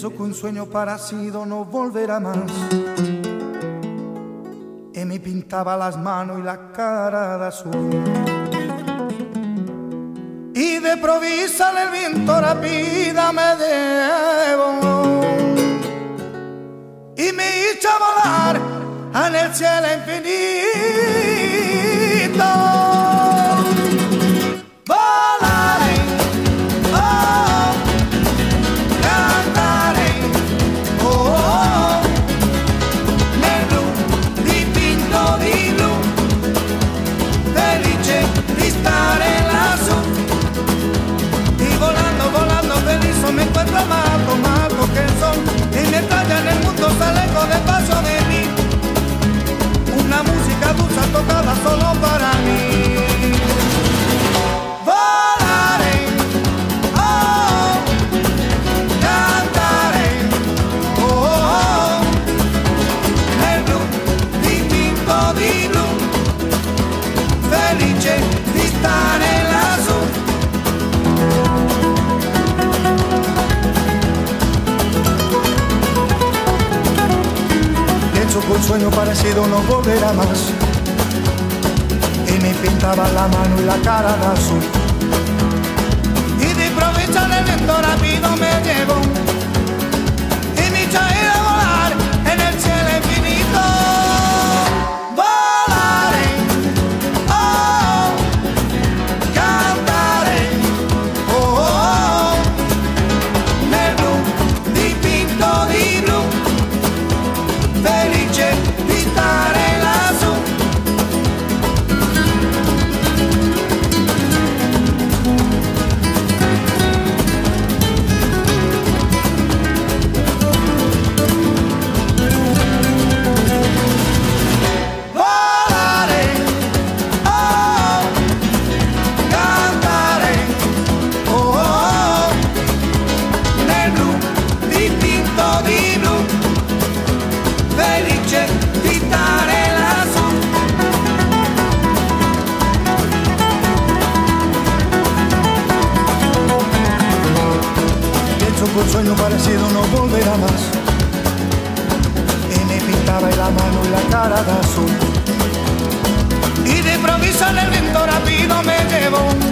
Pienso que un sueño parecido no volverá más. Y me pintaba las manos y la cara de azul. Y de provisa el viento rápida me debo. Y me hizo volar en el cielo infinito. Un sueño parecido no volverá más. Y me pintaba la mano y la cara de azul. Un sueño parecido no volverá más. Y me pintaba la mano y la cara de azul. Y de improviso el viento rápido me llevó